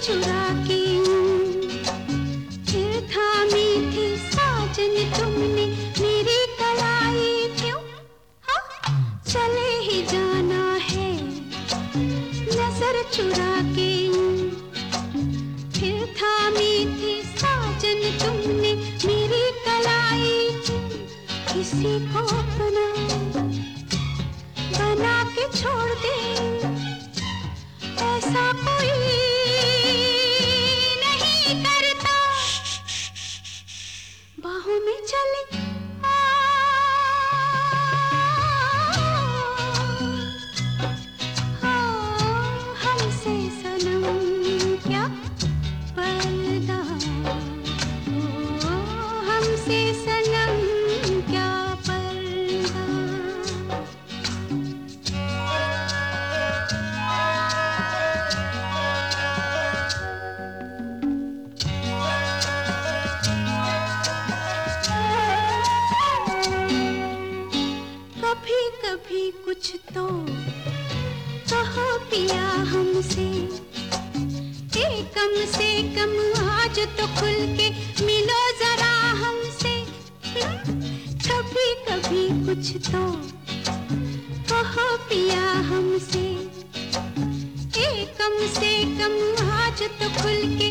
चुरा के थामी थी साजन तुमने मेरी कलाई क्यों? हाँ? चले ही जाना है, नज़र चुरा के फिर थामी थी साजन तुमने मेरी कलाई किसी को अपना बना के छोड़ दे। बाहों में चले। हमसे सनम क्या पर्दा? हमसे कुछ तो कहो पिया हमसे। ए, कम से कम आज तो खुल के मिलो जरा हमसे। कभी कभी कुछ तो कहो पिया हमसे। ए, कम से कम आज तो खुल के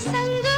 संग